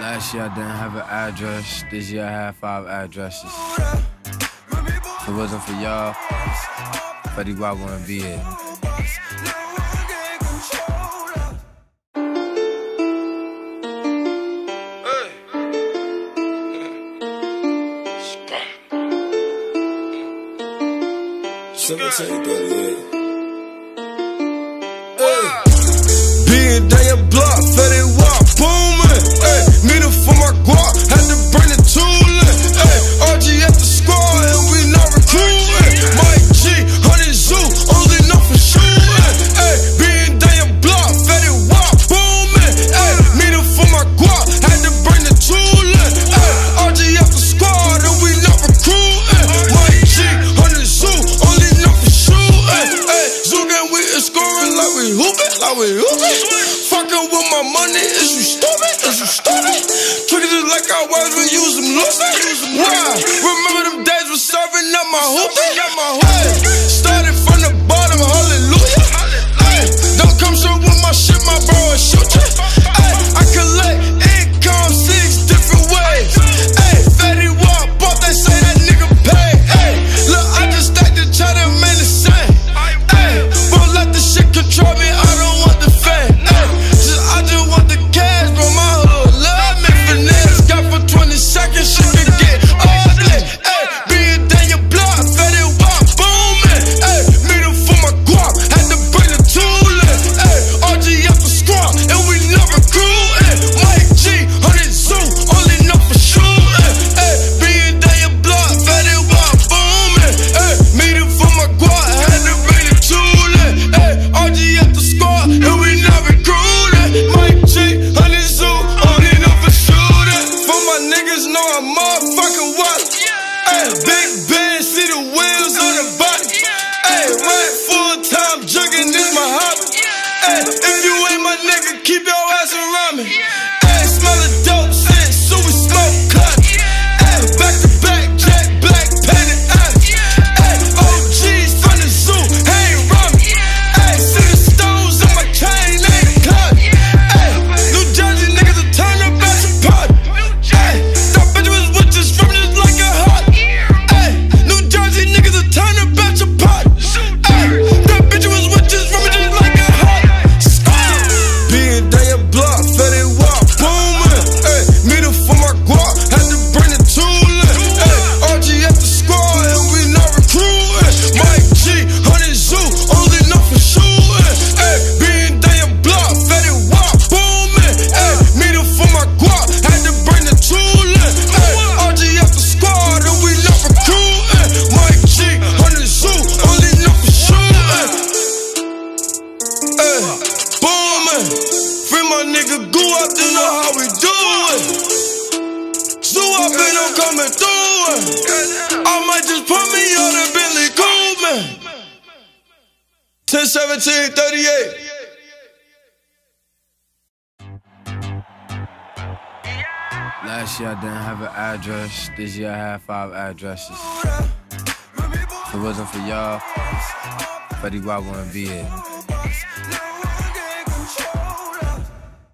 Last year I didn't have an address. This year I have five addresses. If it wasn't for y'all, Fetty Wap wouldn't be here. Being day of blood. I was hooping. Fucking with my money, is you stupid? Is you stupid? Treated it like I was when you was some. Why? Remember them days we serving up my hooping, up my hood. Big Ben, see the wheels on the body. Hey, rent full time, jugging is my hobby. Hey, if you ain't my nigga, keep your ass around me. Hey, smell the dope shit, super smoke. coming through. I might just put me on a Billy Coleman. 10, 17, 38. Last year I didn't have an address. This year I had five addresses. If it wasn't for y'all, Fetty Wap wouldn't be here.